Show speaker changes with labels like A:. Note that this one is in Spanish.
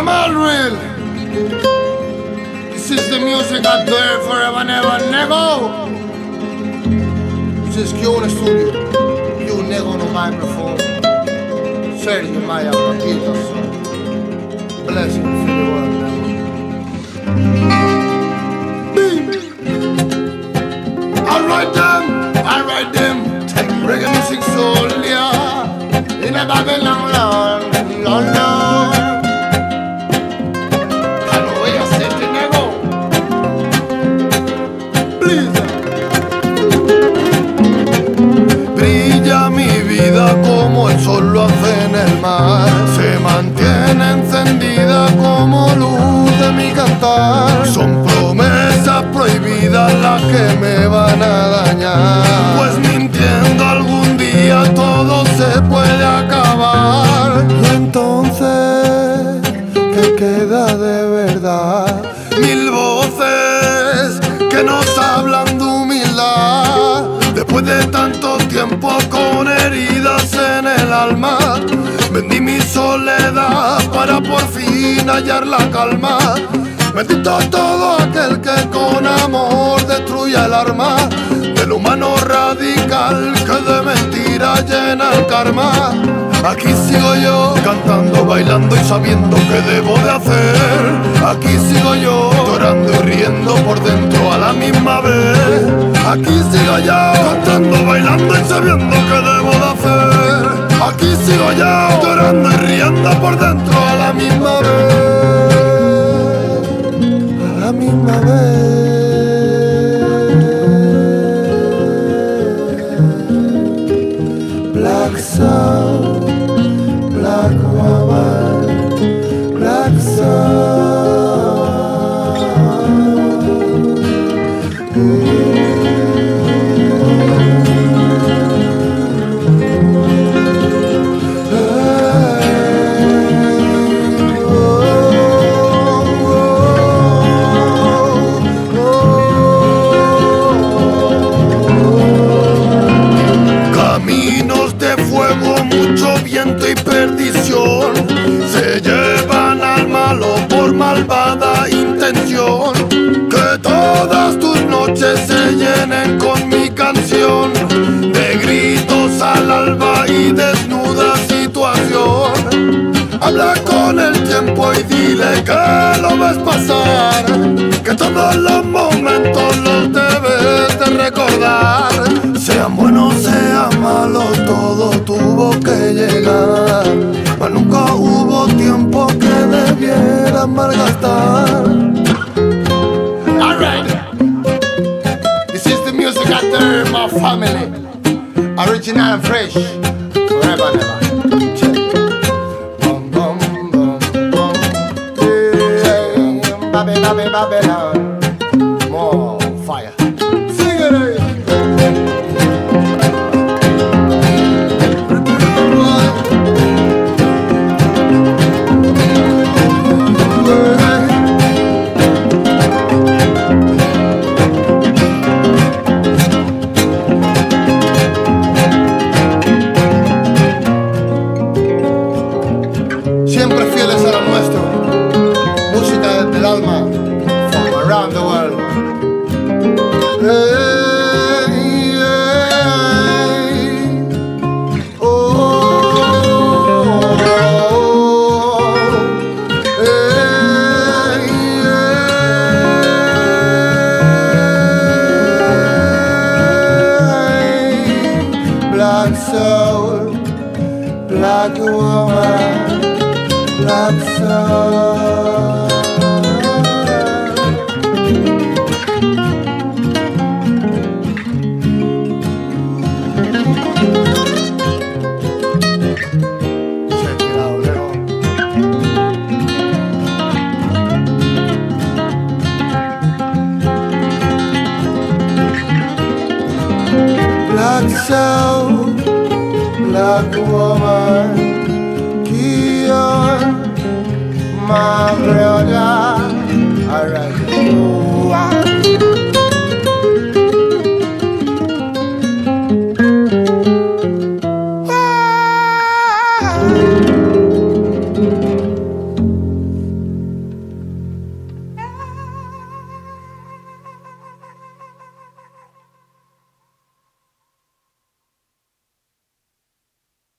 A: Man, real. This is the music I do forever, never, never. This is Q studio. Q Nego on the microphone. Sergio Maya, Paquito, son. Blessing for the world, I Se mantiene encendida como luz de mi cantar. Son promesas prohibidas las que me van a dañar. Pues mintiendo algún día todo se puede acabar. Y entonces, ¿qué queda de verdad? Mil voces que nos hablan de humildad. Después de tanto tiempo con heridas vendí mi soledad para por fin hallar la calma. Bendito todo aquel que con amor destruye el arma del humano radical que de mentira llena el karma. Aquí sigo yo cantando, bailando y sabiendo qué debo de hacer. Aquí sigo yo llorando y riendo por dentro a la misma vez. Aquí sigo yo cantando, bailando y sabiendo qué debo de hacer. Sigo yo llorando y riendo por dentro a la misma vez. A la misma vez. Black Sound, Black Woman, Black de fuego, mucho viento y perdición se llevan al malo por malvada intención. Que todas tus noches se llenen con mi canción de gritos al alba y desnuda situación. Habla con el tiempo y llegar. Mas nunca hubo tiempo que debiera malgastar. Alright, this is the music out there, my family. Original and fresh, forever ever. Soul, black woman, black soul. Check black woman,